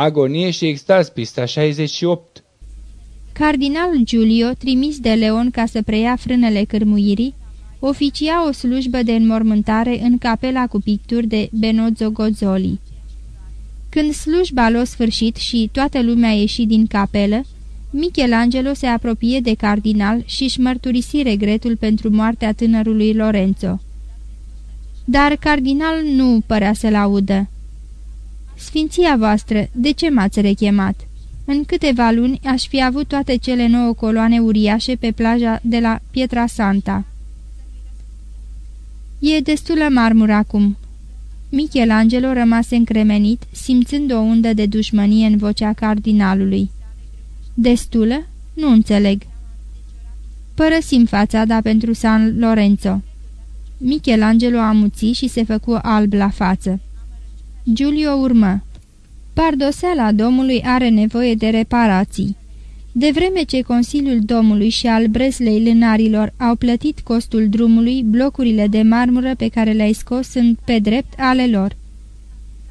Agonie și extaz, pista 68 Cardinalul Giulio, trimis de Leon ca să preia frânele cârmuirii, oficia o slujbă de înmormântare în capela cu picturi de Benozzo Gozzoli. Când slujba l-a sfârșit și toată lumea a ieșit din capelă, Michelangelo se apropie de cardinal și își mărturisi regretul pentru moartea tânărului Lorenzo. Dar cardinal nu părea să-l audă. Sfinția voastră, de ce m-ați rechemat?" În câteva luni aș fi avut toate cele nouă coloane uriașe pe plaja de la Pietra Santa. E destulă marmură acum." Michelangelo rămase încremenit, simțând o undă de dușmănie în vocea cardinalului. Destulă? Nu înțeleg." Părăsim fațada pentru San Lorenzo." Michelangelo amuți și se făcu alb la față. Giulio urmă. Pardoseala domului are nevoie de reparații. De vreme ce Consiliul Domului și al Breslei Lânarilor au plătit costul drumului, blocurile de marmură pe care le-ai scos sunt pe drept ale lor.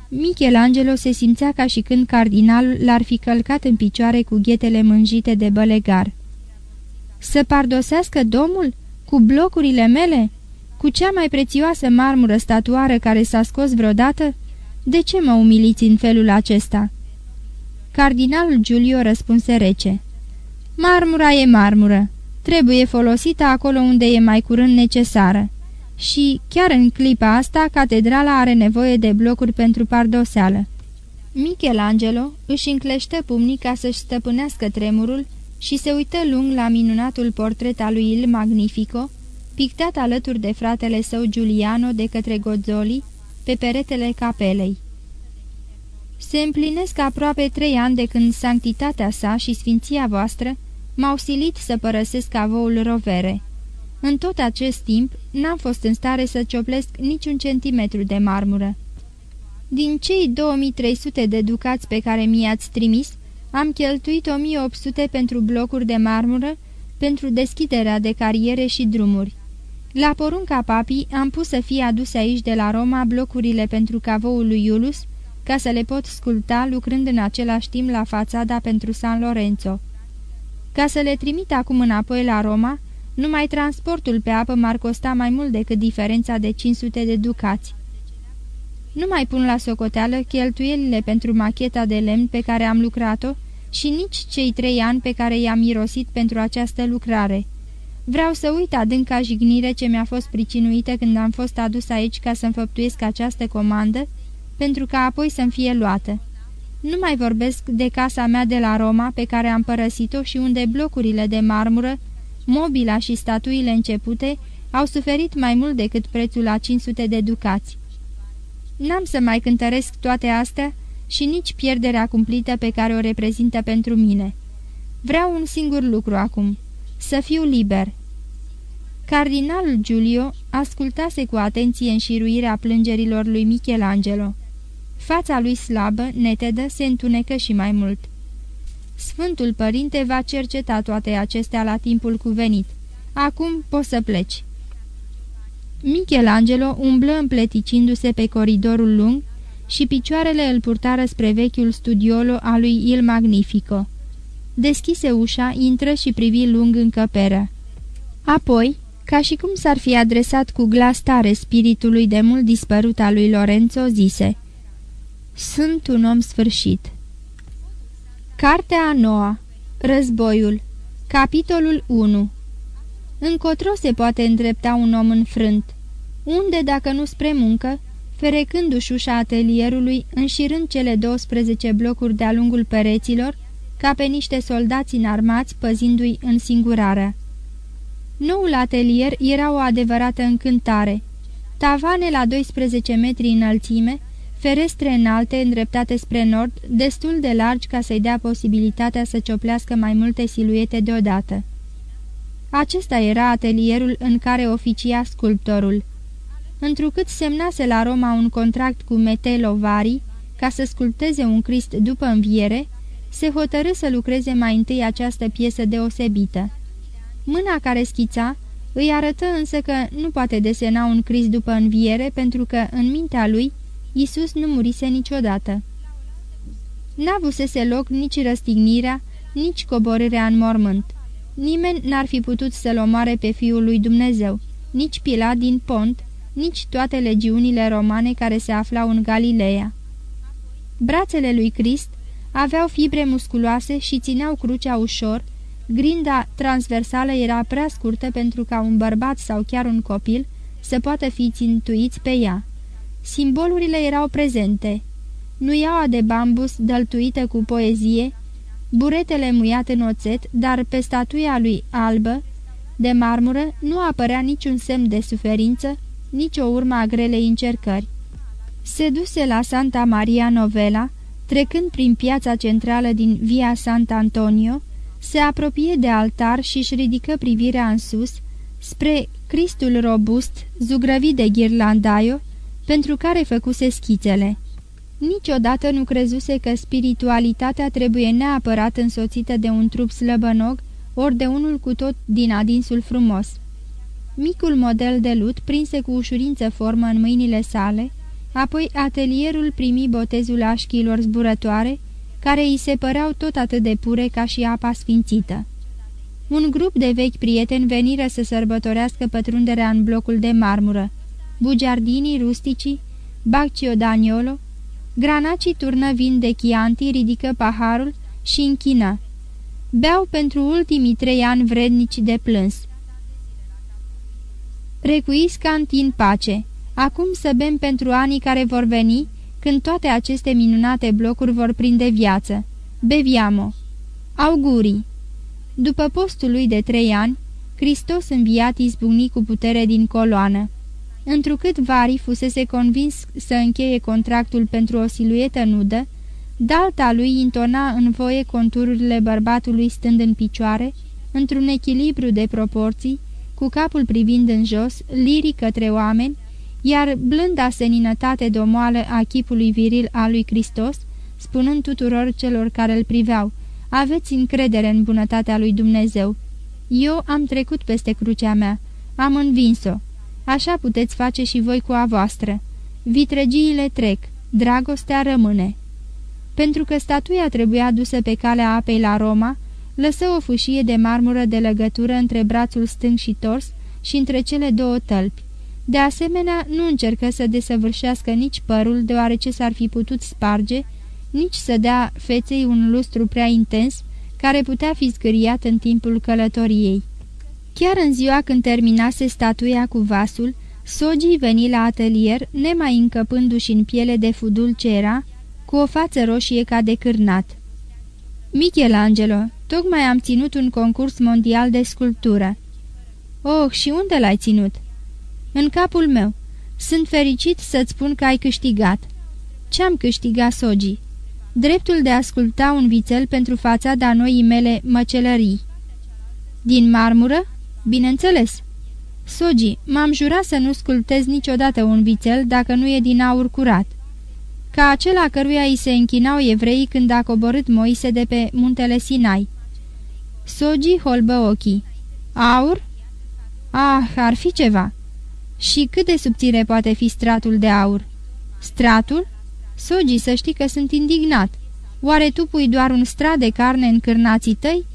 Michelangelo se simțea ca și când cardinalul l-ar fi călcat în picioare cu ghetele mânjite de bălegar. Să pardosească domul? Cu blocurile mele? Cu cea mai prețioasă marmură statuară care s-a scos vreodată? De ce mă umiliți în felul acesta?" Cardinalul Giulio răspunse rece. Marmura e marmură. Trebuie folosită acolo unde e mai curând necesară. Și, chiar în clipa asta, catedrala are nevoie de blocuri pentru pardoseală. Michelangelo își încleștă pumnii ca să-și stăpânească tremurul și se uită lung la minunatul portret al lui Il Magnifico, pictat alături de fratele său Giuliano de către Gozzoli, pe peretele capelei. Se împlinesc aproape trei ani de când sanctitatea sa și sfinția voastră m-au silit să părăsesc avoul rovere. În tot acest timp n-am fost în stare să cioplesc niciun centimetru de marmură. Din cei 2300 de ducați pe care mi-ați trimis, am cheltuit 1800 pentru blocuri de marmură, pentru deschiderea de cariere și drumuri. La porunca papii am pus să fie aduse aici de la Roma blocurile pentru cavoul lui Iulus, ca să le pot sculpta lucrând în același timp la fațada pentru San Lorenzo. Ca să le trimit acum înapoi la Roma, numai transportul pe apă m-ar costa mai mult decât diferența de 500 de ducați. Nu mai pun la socoteală cheltuielile pentru macheta de lemn pe care am lucrat-o și nici cei trei ani pe care i-am mirosit pentru această lucrare. Vreau să uit adânca jignire ce mi-a fost pricinuită când am fost adus aici ca să înfăptuiesc această comandă, pentru ca apoi să-mi fie luată. Nu mai vorbesc de casa mea de la Roma, pe care am părăsit-o și unde blocurile de marmură, mobila și statuile începute au suferit mai mult decât prețul la 500 de ducați. N-am să mai cântăresc toate astea și nici pierderea cumplită pe care o reprezintă pentru mine. Vreau un singur lucru acum, să fiu liber. Cardinalul Giulio ascultase cu atenție înșiruirea plângerilor lui Michelangelo. Fața lui slabă, netedă, se întunecă și mai mult. Sfântul Părinte va cerceta toate acestea la timpul cuvenit. Acum poți să pleci. Michelangelo umblă împleticindu-se pe coridorul lung și picioarele îl purtară spre vechiul studiolo al lui Il Magnifico. Deschise ușa, intră și privi lung încăperea. Apoi, ca și cum s-ar fi adresat cu glas tare spiritului de mult dispărut al lui Lorenzo, zise Sunt un om sfârșit. Cartea a noua Războiul Capitolul 1 Încotro se poate îndrepta un om înfrânt. Unde, dacă nu spre muncă, ferecându-și ușa atelierului, înșirând cele 12 blocuri de-a lungul pereților, ca pe niște soldați înarmați păzindu-i în singurarea. Noul atelier era o adevărată încântare. Tavane la 12 metri înălțime, ferestre înalte îndreptate spre nord, destul de largi ca să-i dea posibilitatea să cioplească mai multe siluete deodată. Acesta era atelierul în care oficia sculptorul. Întrucât semnase la Roma un contract cu Metelo Vari ca să sculpteze un Crist după înviere, se hotărâ să lucreze mai întâi această piesă deosebită. Mâna care schița îi arătă însă că nu poate desena un Crist după înviere pentru că, în mintea lui, Isus nu murise niciodată. N-avusese loc nici răstignirea, nici coborârea în mormânt. Nimeni n-ar fi putut să-l omoare pe Fiul lui Dumnezeu, nici Pilat din Pont, nici toate legiunile romane care se aflau în Galileea. Brațele lui Crist aveau fibre musculoase și țineau crucea ușor, grinda transversală era prea scurtă pentru ca un bărbat sau chiar un copil să poată fi țintuiți pe ea. Simbolurile erau prezente. Nuiaua de bambus dăltuită cu poezie, buretele muiat în oțet, dar pe statuia lui albă, de marmură, nu apărea niciun semn de suferință, nici o urmă a grelei încercări. Se duse la Santa Maria Novela, trecând prin piața centrală din Via Sant Antonio, se apropie de altar și își ridică privirea în sus, spre Cristul robust, zugrăvit de ghirlandaio, pentru care făcuse schițele. Niciodată nu crezuse că spiritualitatea trebuie neapărat însoțită de un trup slăbănog, ori de unul cu tot din adinsul frumos. Micul model de lut prinse cu ușurință formă în mâinile sale, apoi atelierul primi botezul așchilor zburătoare, care îi se păreau tot atât de pure ca și apa sfințită. Un grup de vechi prieteni veniră să sărbătorească pătrunderea în blocul de marmură. Bugiardini, rusticii, Baccio Daniolo, Granacii turnă vin de Chianti, ridică paharul și închină. Beau pentru ultimii trei ani vrednici de plâns. Recuiscant în pace. Acum să bem pentru anii care vor veni, când toate aceste minunate blocuri vor prinde viață. Beviamo. Augurii. După postul lui de trei ani, Hristos înviat izbucni cu putere din coloană. Întrucât Vari fusese convins să încheie contractul pentru o siluetă nudă, dalta lui intona în voie contururile bărbatului stând în picioare, într-un echilibru de proporții, cu capul privind în jos, liric către oameni, iar blânda seninătate domoală a chipului viril al lui Hristos, spunând tuturor celor care îl priveau, aveți încredere în bunătatea lui Dumnezeu. Eu am trecut peste crucea mea, am învins-o. Așa puteți face și voi cu a voastră. Vitregiile trec, dragostea rămâne. Pentru că statuia trebuia dusă pe calea apei la Roma, lăsă o fâșie de marmură de legătură între brațul stâng și tors și între cele două tălpi. De asemenea, nu încercă să desăvârșească nici părul, deoarece s-ar fi putut sparge, nici să dea feței un lustru prea intens, care putea fi zgâriat în timpul călătoriei. Chiar în ziua când terminase statuia cu vasul, Sogii veni la atelier, nemai încăpându-și în piele de fudul ce era, cu o față roșie ca de cârnat. Michelangelo, tocmai am ținut un concurs mondial de sculptură. Oh, și unde l-ai ținut?" În capul meu. Sunt fericit să-ți spun că ai câștigat." Ce-am câștigat, Sogi?" Dreptul de a asculta un vițel pentru fațada noii mele măcelării." Din marmură?" Bineînțeles." Sogi, m-am jurat să nu sculptez niciodată un vițel dacă nu e din aur curat." Ca acela căruia îi se închinau evreii când a coborât Moise de pe muntele Sinai. Sogi holbă ochii. Aur? Ah, ar fi ceva. Și cât de subțire poate fi stratul de aur? Stratul? Sogi, să știi că sunt indignat. Oare tu pui doar un strat de carne în cârnații tăi?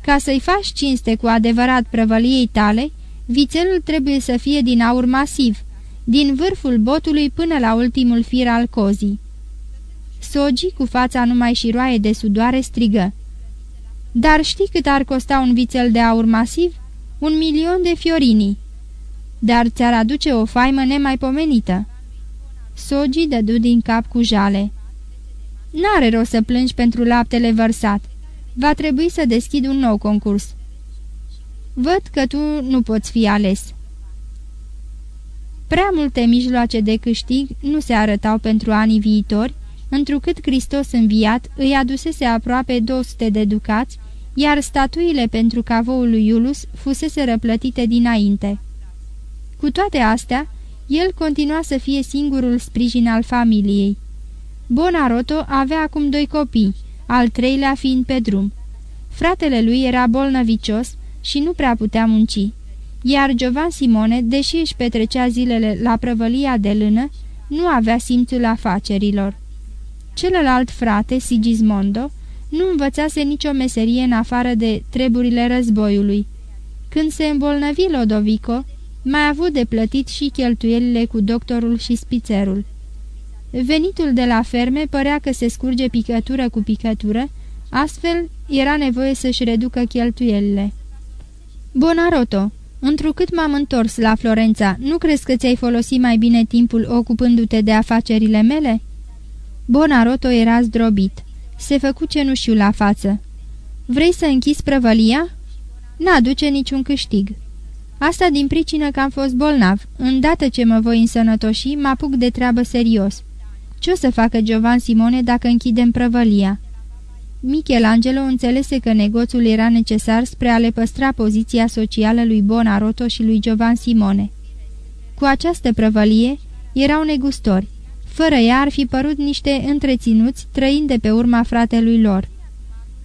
Ca să-i faci cinste cu adevărat prăvăliei tale, vițelul trebuie să fie din aur masiv, din vârful botului până la ultimul fir al cozii. Sogi, cu fața numai și roaie de sudoare, strigă. Dar știi cât ar costa un vițel de aur masiv? Un milion de fiorini dar ți-ar aduce o faimă nemaipomenită." Sogi dădu din cap cu jale. N-are rost să plângi pentru laptele vărsat. Va trebui să deschid un nou concurs." Văd că tu nu poți fi ales." Prea multe mijloace de câștig nu se arătau pentru anii viitori, întrucât Hristos înviat îi adusese aproape 200 de ducați, iar statuile pentru cavoul lui Iulus fusese răplătite dinainte. Cu toate astea, el continua să fie singurul sprijin al familiei. Bonaroto avea acum doi copii, al treilea fiind pe drum. Fratele lui era bolnăvicios și nu prea putea munci, iar Giovan Simone, deși își petrecea zilele la prăvălia de lână, nu avea simțul afacerilor. Celălalt frate, Sigismondo, nu învățase nicio meserie în afară de treburile războiului. Când se îmbolnăvi Lodovico, mai avut de plătit și cheltuielile cu doctorul și spițerul. Venitul de la ferme părea că se scurge picătură cu picătură, astfel era nevoie să-și reducă cheltuielile. Bonaroto, întrucât m-am întors la Florența, nu crezi că ți-ai folosit mai bine timpul ocupându-te de afacerile mele?" Bonaroto era zdrobit. Se făcu cenușiu la față. Vrei să închizi prăvălia?" N-aduce niciun câștig." Asta din pricină că am fost bolnav. Îndată ce mă voi însănătoși, mă apuc de treabă serios. Ce o să facă Giovan Simone dacă închidem prăvălia?" Michelangelo înțelese că negoțul era necesar spre a le păstra poziția socială lui Bonaroto și lui Giovan Simone. Cu această prăvălie erau negustori. Fără ea ar fi părut niște întreținuți trăind de pe urma fratelui lor.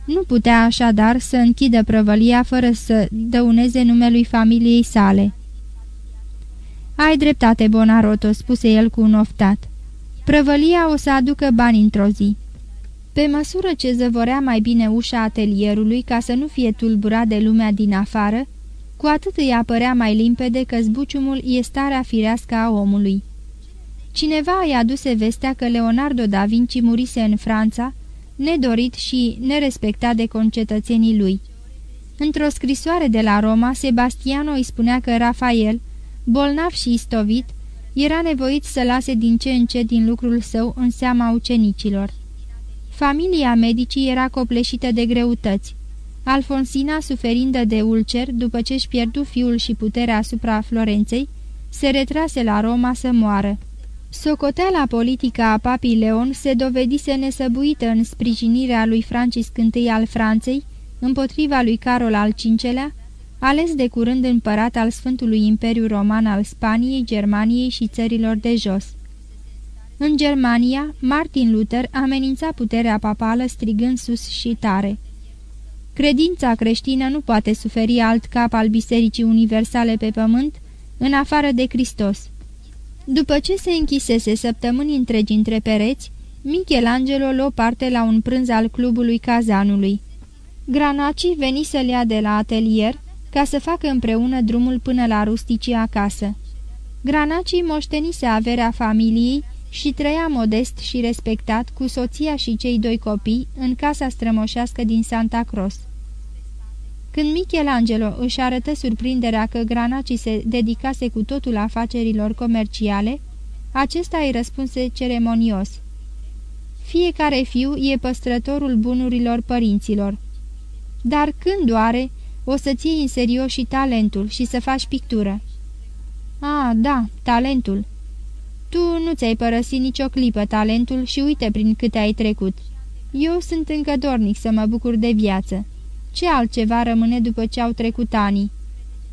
Nu putea așadar să închidă prăvălia fără să dăuneze numelui familiei sale. Ai dreptate, Bonaroto," spuse el cu un oftat. Prăvălia o să aducă bani într-o zi." Pe măsură ce zăvorea mai bine ușa atelierului ca să nu fie tulburat de lumea din afară, cu atât îi apărea mai limpede că zbuciumul e starea firească a omului. Cineva îi aduse vestea că Leonardo da Vinci murise în Franța, nedorit și nerespectat de concetățenii lui. Într-o scrisoare de la Roma, Sebastiano îi spunea că Rafael, bolnav și istovit, era nevoit să lase din ce în ce din lucrul său în seama ucenicilor. Familia medicii era copleșită de greutăți. Alfonsina, suferindă de ulcer, după ce își pierdu fiul și puterea asupra Florenței, se retrase la Roma să moară. Socoteala politică a papii Leon se dovedise nesăbuită în sprijinirea lui Francis I al Franței împotriva lui Carol al V-lea, ales de curând împărat al Sfântului Imperiu Roman al Spaniei, Germaniei și țărilor de jos. În Germania, Martin Luther amenința puterea papală strigând sus și tare. Credința creștină nu poate suferi alt cap al Bisericii Universale pe pământ, în afară de Hristos. După ce se închisese săptămâni întregi între pereți, Michelangelo luă parte la un prânz al clubului cazanului. Granaci veni să-l ia de la atelier ca să facă împreună drumul până la rusticii acasă. Granaci moștenise averea familiei și trăia modest și respectat cu soția și cei doi copii în casa strămoșească din Santa Cross. Când Michelangelo își arătă surprinderea că Granaci se dedicase cu totul afacerilor comerciale, acesta îi răspunse ceremonios. Fiecare fiu e păstrătorul bunurilor părinților. Dar când doare, o să-ți iei în serios și talentul și să faci pictură. A, da, talentul. Tu nu ți-ai părăsit nicio clipă talentul și uite prin câte ai trecut. Eu sunt încă dornic să mă bucur de viață. Ce altceva rămâne după ce au trecut ani?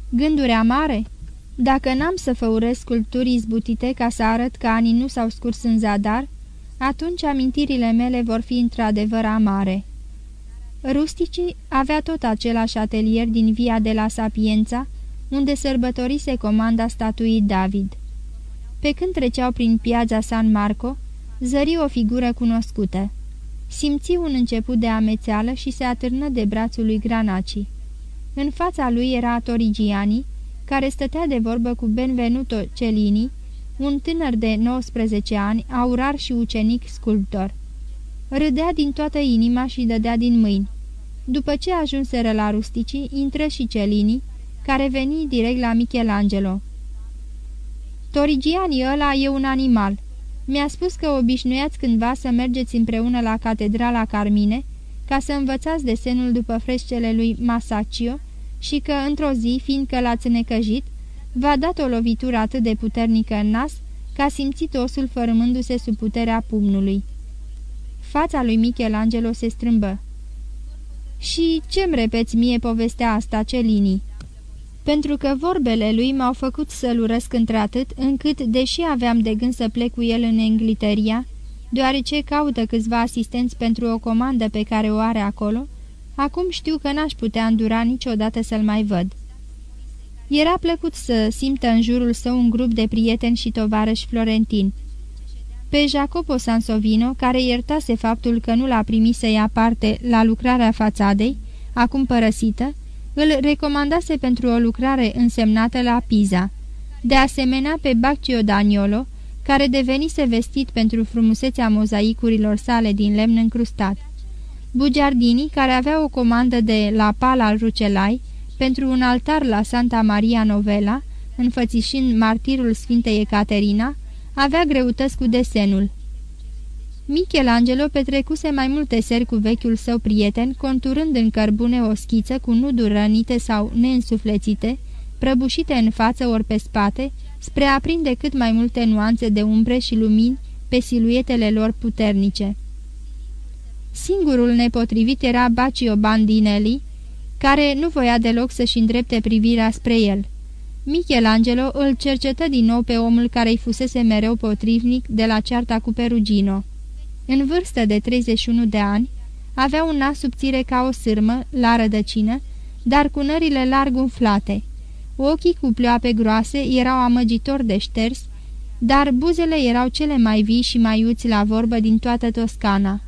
Gânduri amare? Dacă n-am să făuresc sculpturi izbutite ca să arăt că anii nu s-au scurs în zadar, atunci amintirile mele vor fi într-adevăr amare. Rusticii avea tot același atelier din via de la Sapiența, unde sărbătorise comanda statuii David. Pe când treceau prin piața San Marco, zări o figură cunoscută. Simți un început de amețeală și se atârnă de brațul lui Granaci. În fața lui era Torigiani, care stătea de vorbă cu Benvenuto Cellini, un tânăr de 19 ani, aurar și ucenic sculptor. Râdea din toată inima și dădea din mâini. După ce ajunseră la rusticii, intră și Cellini, care veni direct la Michelangelo. Torigiani ăla e un animal. Mi-a spus că obișnuiați cândva să mergeți împreună la catedrala Carmine, ca să învățați desenul după frescele lui Masaccio și că, într-o zi, fiindcă l-ați necăjit, v-a dat o lovitură atât de puternică în nas, că a simțit osul fărâmându-se sub puterea pumnului. Fața lui Michelangelo se strâmbă. Și ce-mi repeți mie povestea asta, Celini?" Pentru că vorbele lui m-au făcut să-l urăsc într-atât, încât, deși aveam de gând să plec cu el în Engliteria, deoarece caută câțiva asistenți pentru o comandă pe care o are acolo, acum știu că n-aș putea îndura niciodată să-l mai văd. Era plăcut să simtă în jurul său un grup de prieteni și tovarăși florentini. Pe Jacopo Sansovino, care iertase faptul că nu l-a primit să ia parte la lucrarea fațadei, acum părăsită, îl recomandase pentru o lucrare însemnată la Pisa. De asemenea, pe Baccio Daniolo, care devenise vestit pentru frumusețea mozaicurilor sale din lemn încrustat. Bugiardini, care avea o comandă de la Pala al Rucelai, pentru un altar la Santa Maria Novella, înfățișind martirul Sfintei Ecaterina, avea greutăți cu desenul. Michelangelo petrecuse mai multe seri cu vechiul său prieten, conturând în cărbune o schiță cu nuduri rănite sau neînsuflețite, prăbușite în față ori pe spate, spre a prinde cât mai multe nuanțe de umbre și lumini pe siluetele lor puternice. Singurul nepotrivit era Bacio Bandinelli, care nu voia deloc să-și îndrepte privirea spre el. Michelangelo îl cercetă din nou pe omul care îi fusese mereu potrivnic de la cearta cu Perugino. În vârstă de 31 de ani, avea un nas subțire ca o sârmă, la rădăcină, dar cu nările larg umflate. Ochii cu pleoape groase erau amăgitor de șters, dar buzele erau cele mai vii și mai iuți la vorbă din toată Toscana.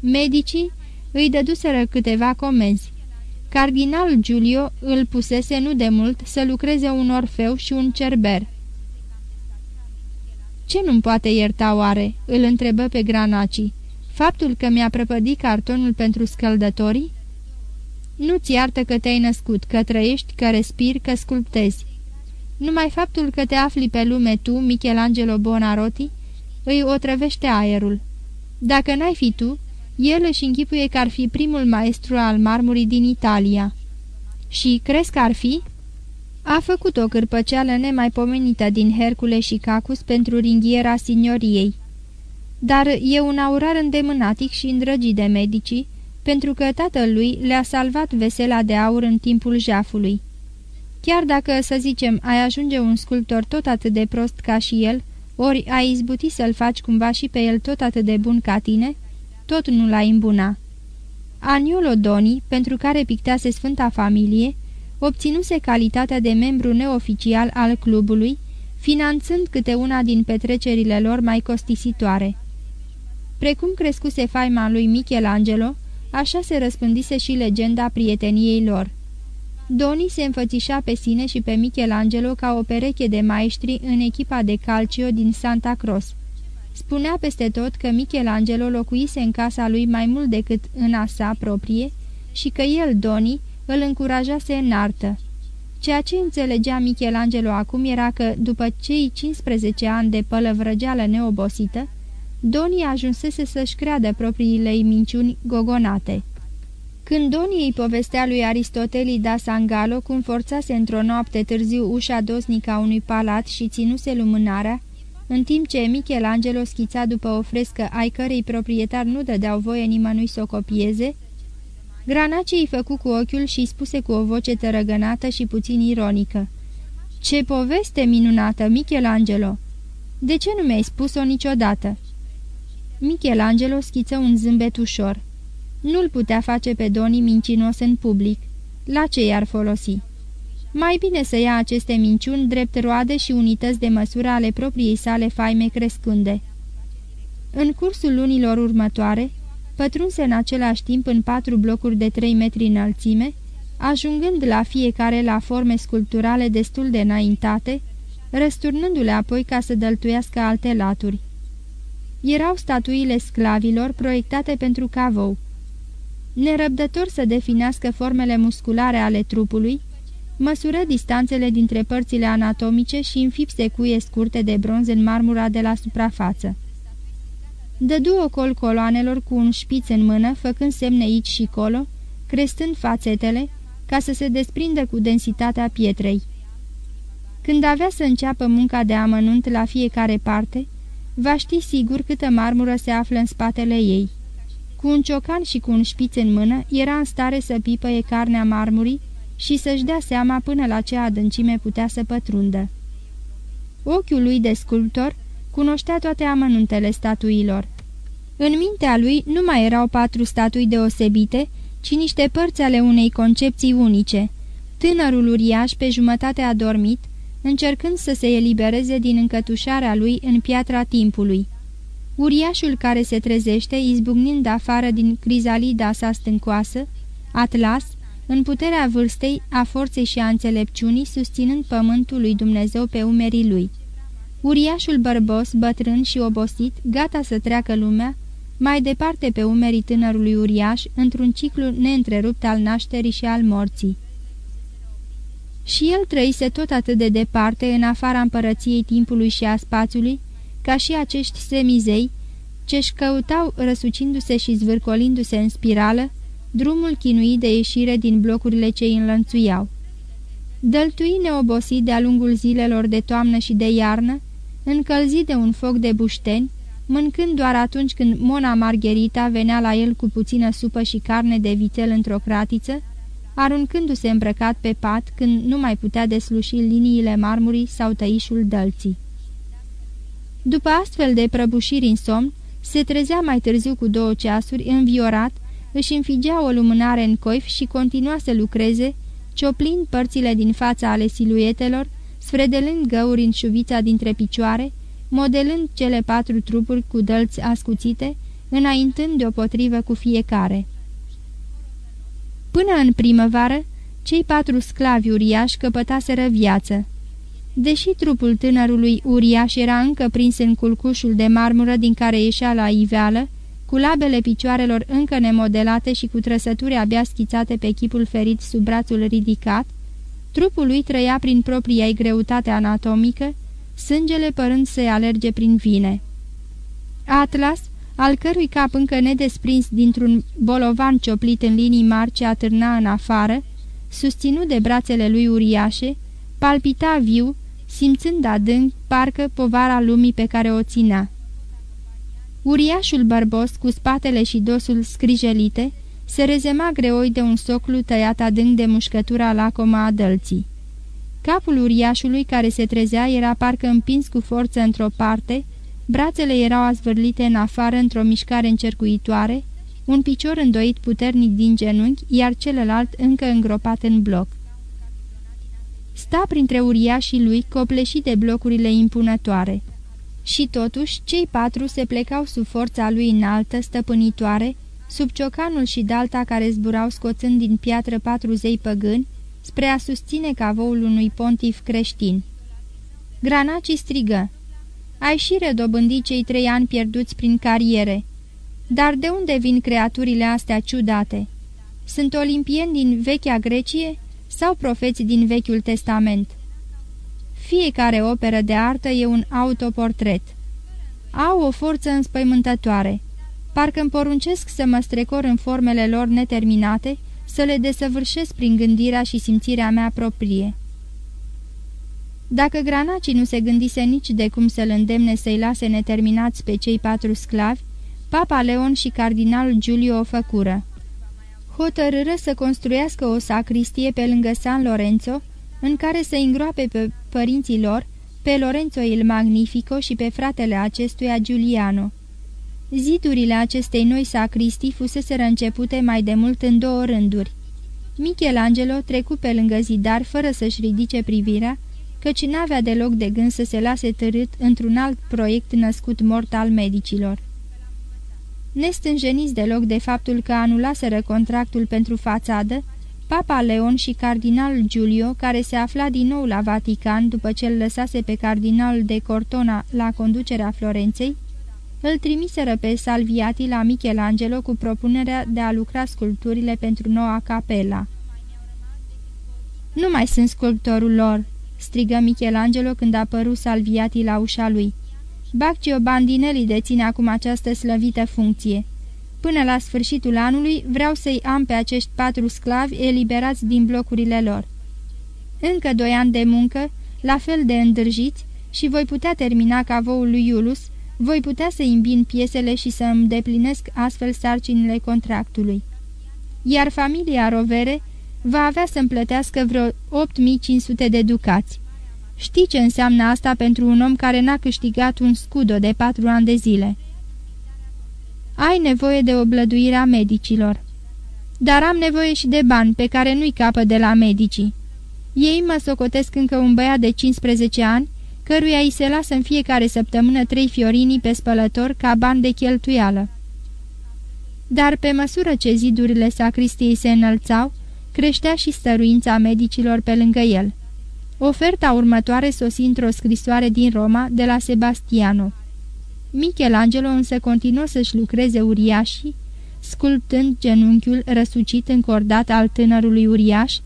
Medicii îi dăduseră câteva comenzi. Cardinal Giulio îl pusese nu de mult să lucreze un orfeu și un cerber. Ce nu-mi poate ierta oare?" îl întrebă pe Granaci. Faptul că mi-a prăpădit cartonul pentru scăldătorii?" Nu-ți iartă că te-ai născut, că trăiești, că respiri, că sculptezi. Numai faptul că te afli pe lume tu, Michelangelo Bonarotti, îi otrăvește aerul. Dacă n-ai fi tu, el își închipuie că ar fi primul maestru al marmurii din Italia. Și crezi că ar fi? A făcut o cârpăceală nemaipomenită din Hercule și Cacus pentru ringhiera signoriei. Dar e un aurar îndemânatic și îndrăgit de medicii, pentru că tatăl lui le-a salvat vesela de aur în timpul jafului. Chiar dacă, să zicem, ai ajunge un sculptor tot atât de prost ca și el, ori ai izbuti să-l faci cumva și pe el tot atât de bun ca tine, tot nu l-ai îmbuna. Aniolo Doni, pentru care pictase Sfânta Familie, obținuse calitatea de membru neoficial al clubului, finanțând câte una din petrecerile lor mai costisitoare. Precum crescuse faima lui Michelangelo, așa se răspândise și legenda prieteniei lor. Doni se înfățișa pe sine și pe Michelangelo ca o pereche de maestri în echipa de calcio din Santa Cross. Spunea peste tot că Michelangelo locuise în casa lui mai mult decât în a sa proprie și că el, Doni, îl încurajase în artă. Ceea ce înțelegea Michelangelo acum era că, după cei 15 ani de pălăvrăgeală neobosită, Doni ajunsese să-și creadă propriile ei minciuni gogonate. Când Doni îi povestea lui Aristotelii da Sangalo cum forțase într-o noapte târziu ușa dosnică a unui palat și ținuse lumânarea, în timp ce Michelangelo schița după o frescă ai cărei proprietar nu dădeau voie nimănui să o copieze, Granaci îi făcu cu ochiul și spuse cu o voce tărăgănată și puțin ironică. Ce poveste minunată, Michelangelo! De ce nu mi-ai spus-o niciodată?" Michelangelo schiță un zâmbet ușor. Nu-l putea face pe Doni mincinos în public. La ce i-ar folosi? Mai bine să ia aceste minciuni drept roade și unități de măsură ale propriei sale faime crescunde. În cursul lunilor următoare, pătrunse în același timp în patru blocuri de trei metri înălțime, ajungând la fiecare la forme sculpturale destul de înaintate, răsturnându-le apoi ca să dăltuiască alte laturi. Erau statuile sclavilor proiectate pentru cavou. Nerăbdător să definească formele musculare ale trupului, măsură distanțele dintre părțile anatomice și înfipse cuie scurte de bronz în marmura de la suprafață. Dădu ocol coloanelor cu un șpiț în mână, făcând semne aici și colo, crestând fațetele, ca să se desprindă cu densitatea pietrei. Când avea să înceapă munca de amănunt la fiecare parte, va ști sigur câtă marmură se află în spatele ei. Cu un ciocan și cu un șpiț în mână, era în stare să pipăie carnea marmurii și să-și dea seama până la ce adâncime putea să pătrundă. Ochiul lui de sculptor cunoștea toate amănuntele statuilor. În mintea lui nu mai erau patru statui deosebite, ci niște părți ale unei concepții unice. Tânărul uriaș pe jumătate adormit, încercând să se elibereze din încătușarea lui în piatra timpului. Uriașul care se trezește, izbucnind afară din crizalida sa stâncoasă, Atlas, în puterea vârstei, a forței și a înțelepciunii, susținând pământul lui Dumnezeu pe umerii lui. Uriașul bărbos, bătrân și obosit, gata să treacă lumea, mai departe pe umerii tânărului uriaș, într-un ciclu neîntrerupt al nașterii și al morții. Și el trăise tot atât de departe, în afara împărăției timpului și a spațiului, ca și acești semizei, ce-și căutau răsucindu-se și zvârcolindu-se în spirală, drumul chinuit de ieșire din blocurile ce îi înlănțuiau. Dăltui neobosit de-a lungul zilelor de toamnă și de iarnă, încălzit de un foc de bușteni, mâncând doar atunci când Mona Margherita venea la el cu puțină supă și carne de vițel într-o cratiță, aruncându-se îmbrăcat pe pat când nu mai putea desluși liniile marmurii sau tăișul dălții. După astfel de prăbușiri în somn, se trezea mai târziu cu două ceasuri, înviorat, își înfigea o lumânare în coif și continua să lucreze, cioplind părțile din fața ale siluetelor, sfredelând găuri în șuvița dintre picioare, modelând cele patru trupuri cu dălți ascuțite, înaintând deopotrivă cu fiecare. Până în primăvară, cei patru sclavi uriași căpătaseră viață. Deși trupul tânărului uriaș era încă prins în culcușul de marmură din care ieșea la iveală, cu labele picioarelor încă nemodelate și cu trăsături abia schițate pe chipul ferit sub brațul ridicat, trupul lui trăia prin propria ei greutate anatomică, sângele părând să-i alerge prin vine. Atlas, al cărui cap încă nedesprins dintr-un bolovan cioplit în linii mari ce atârna în afară, susținut de brațele lui uriașe, palpita viu, simțând adânc, parcă povara lumii pe care o ținea. Uriașul bărbos, cu spatele și dosul scrijelite, se rezema greoi de un soclu tăiat adânc de mușcătura lacomă a dălții. Capul uriașului care se trezea era parcă împins cu forță într-o parte, brațele erau azvârlite în afară într-o mișcare încercuitoare, un picior îndoit puternic din genunchi, iar celălalt încă îngropat în bloc. Sta printre uriașii lui, copleșit de blocurile impunătoare. Și totuși, cei patru se plecau sub forța lui înaltă, stăpânitoare, sub ciocanul și dalta care zburau scoțând din piatră patru zei păgâni, spre a susține cavoul unui pontif creștin. Granaci strigă, Ai și redobândit cei trei ani pierduți prin cariere, dar de unde vin creaturile astea ciudate? Sunt olimpieni din vechea Grecie sau profeți din Vechiul Testament?" Fiecare operă de artă e un autoportret. Au o forță înspăimântătoare. Parcă îmi poruncesc să mă strecor în formele lor neterminate, să le desăvârșesc prin gândirea și simțirea mea proprie. Dacă Granaci nu se gândise nici de cum să-l îndemne să-i lase neterminați pe cei patru sclavi, Papa Leon și cardinalul Giulio o făcură. Hotărâră să construiască o sacristie pe lângă San Lorenzo, în care să îngroape pe părinții lor, pe Lorenzo il Magnifico și pe fratele acestuia Giuliano. Zidurile acestei noi sacristii fuseseră începute mai de mult în două rânduri. Michelangelo trecu pe lângă zidar fără să-și ridice privirea, căci n-avea deloc de gând să se lase târât într-un alt proiect născut mort al medicilor. Nestânjeniți deloc de faptul că anulaseră contractul pentru fațadă, Papa Leon și cardinalul Giulio, care se afla din nou la Vatican după ce îl lăsase pe cardinalul de Cortona la conducerea Florenței, îl trimiseră pe Salviati la Michelangelo cu propunerea de a lucra sculpturile pentru noua capela. Nu mai sunt sculptorul lor!" strigă Michelangelo când a apărut Salviati la ușa lui. Baccio Bandinelli deține acum această slăvită funcție. Până la sfârșitul anului vreau să-i am pe acești patru sclavi eliberați din blocurile lor. Încă doi ani de muncă, la fel de îndrăjiți, și voi putea termina cavoul lui Iulus, voi putea să îmbin piesele și să îmi deplinesc astfel sarcinile contractului. Iar familia Rovere va avea să-mi plătească vreo 8500 de ducați. Știi ce înseamnă asta pentru un om care n-a câștigat un scudo de patru ani de zile?" Ai nevoie de oblăduirea medicilor. Dar am nevoie și de bani pe care nu-i capă de la medicii. Ei mă socotesc încă un băiat de 15 ani căruia îi se lasă în fiecare săptămână trei fiorini pe spălător ca bani de cheltuială. Dar pe măsură ce zidurile sacristiei se înălțau, creștea și stăruința medicilor pe lângă el. Oferta următoare sosi într-o scrisoare din Roma de la Sebastiano. Michelangelo însă continuă să-și lucreze uriașii, sculptând genunchiul răsucit încordat al tânărului uriaș,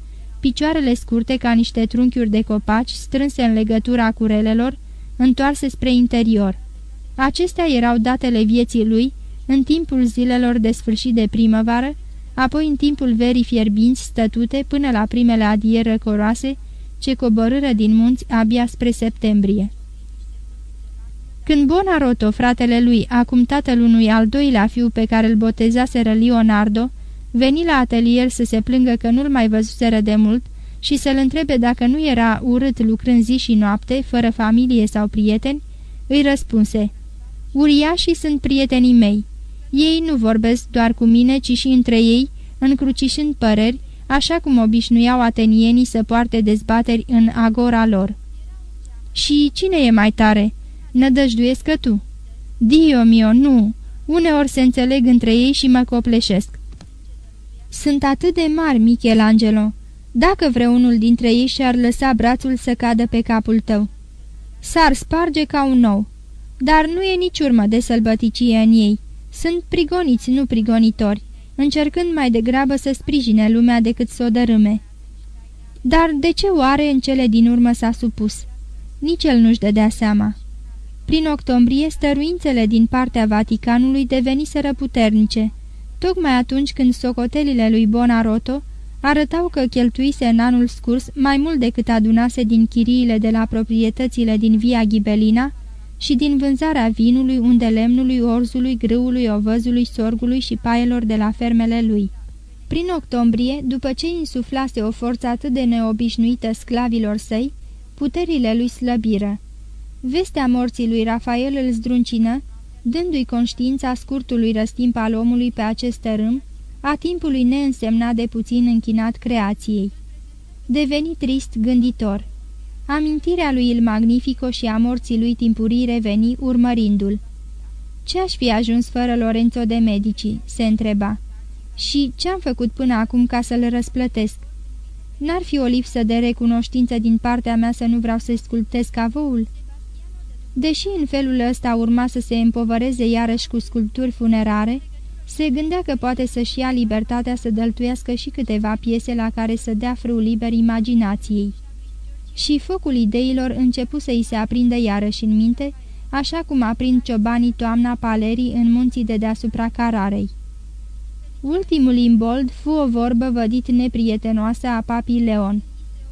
picioarele scurte ca niște trunchiuri de copaci strânse în legătura curelelor, întoarse spre interior. Acestea erau datele vieții lui în timpul zilelor de sfârșit de primăvară, apoi în timpul verii fierbinți stătute până la primele adiere răcoroase ce coborâră din munți abia spre septembrie. Când Bonaroto, fratele lui, acum tatăl unui al doilea fiu pe care îl botezaseră Leonardo, veni la atelier să se plângă că nu-l mai văzuseră de mult și să-l întrebe dacă nu era urât lucrând zi și noapte, fără familie sau prieteni, îi răspunse, Uriașii sunt prietenii mei. Ei nu vorbesc doar cu mine, ci și între ei, încrucișând păreri, așa cum obișnuiau atenienii să poarte dezbateri în agora lor. Și cine e mai tare?" Nădăjduiesc că tu." Dio mio, nu! Uneori se înțeleg între ei și mă copleșesc." Sunt atât de mari, Michelangelo. Dacă vreunul dintre ei și-ar lăsa brațul să cadă pe capul tău. S-ar sparge ca un nou. Dar nu e nici urmă de sălbăticie în ei. Sunt prigoniți, nu prigonitori, încercând mai degrabă să sprijine lumea decât să o dărâme. Dar de ce oare în cele din urmă s-a supus? Nici el nu-și dădea seama. Prin octombrie, stăruințele din partea Vaticanului deveniseră puternice, tocmai atunci când socotelile lui Bonaroto arătau că cheltuise în anul scurs mai mult decât adunase din chiriile de la proprietățile din Via Ghibelina și din vânzarea vinului, unde lemnului, orzului, grâului, ovăzului, sorgului și paielor de la fermele lui. Prin octombrie, după ce insuflase o forță atât de neobișnuită sclavilor săi, puterile lui slăbiră. Vestea morții lui Rafael îl zdruncină, dându-i conștiința scurtului răstimp al omului pe acest tărâm, a timpului neînsemnat de puțin închinat creației. Deveni trist gânditor. Amintirea lui Il Magnifico și a morții lui timpurii reveni urmărindu-l. Ce-aș fi ajuns fără Lorenzo de Medici?" se întreba. Și ce-am făcut până acum ca să-l răsplătesc? N-ar fi o lipsă de recunoștință din partea mea să nu vreau să-i sculptez cavoul?" Deși în felul ăsta urma să se împovăreze iarăși cu sculpturi funerare, se gândea că poate să-și ia libertatea să dăltuiască și câteva piese la care să dea frâu liber imaginației. Și focul ideilor începu să-i se aprindă iarăși în minte, așa cum aprind ciobanii toamna palerii în munții de deasupra Cararei. Ultimul imbold fu o vorbă vădit neprietenoasă a papii Leon.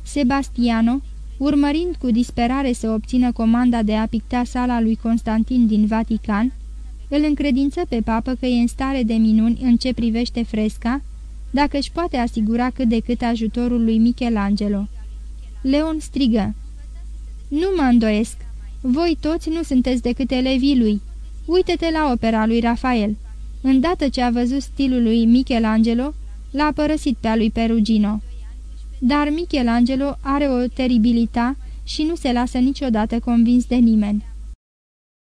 Sebastiano, urmărind cu disperare să obțină comanda de a picta sala lui Constantin din Vatican, îl încredință pe papă că e în stare de minuni în ce privește fresca, dacă își poate asigura cât de cât ajutorul lui Michelangelo. Leon strigă. Nu mă îndoiesc. Voi toți nu sunteți decât elevii lui. Uite-te la opera lui Rafael. Îndată ce a văzut stilul lui Michelangelo, l-a părăsit pe a lui Perugino. Dar Michelangelo are o teribilita și nu se lasă niciodată convins de nimeni.